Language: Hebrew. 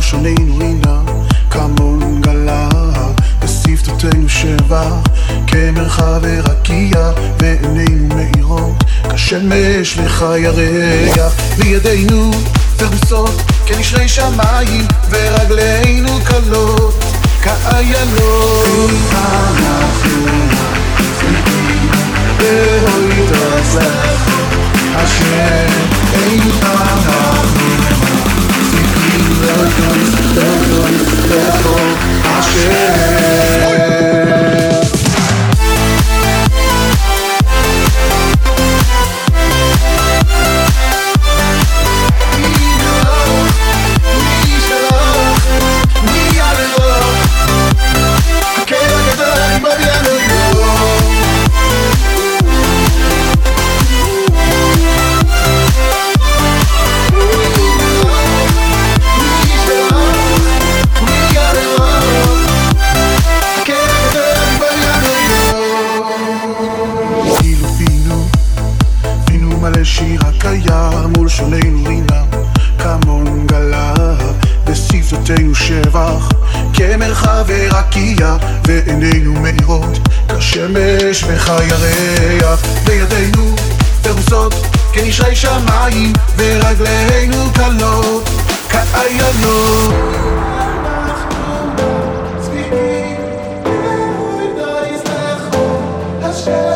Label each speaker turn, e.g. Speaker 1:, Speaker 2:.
Speaker 1: שוננו רינה כמון גלה. בשפתותינו שבח כמרחב רקיע ועינינו מאירות. כשמש וכירח בידינו פרוסות כנשרי שמיים ורגלינו קלות כאיילות אנחנו מחזיקים בהוידות השם אין שיר הקיים מול שוננו רינה כמון גלה בשפתותינו שבח כמרחב ורקיע ועינינו מאירות כשמש וכירח בידינו פרוסות כנשרי שמיים ורגלינו קלות כאיילות השם, אין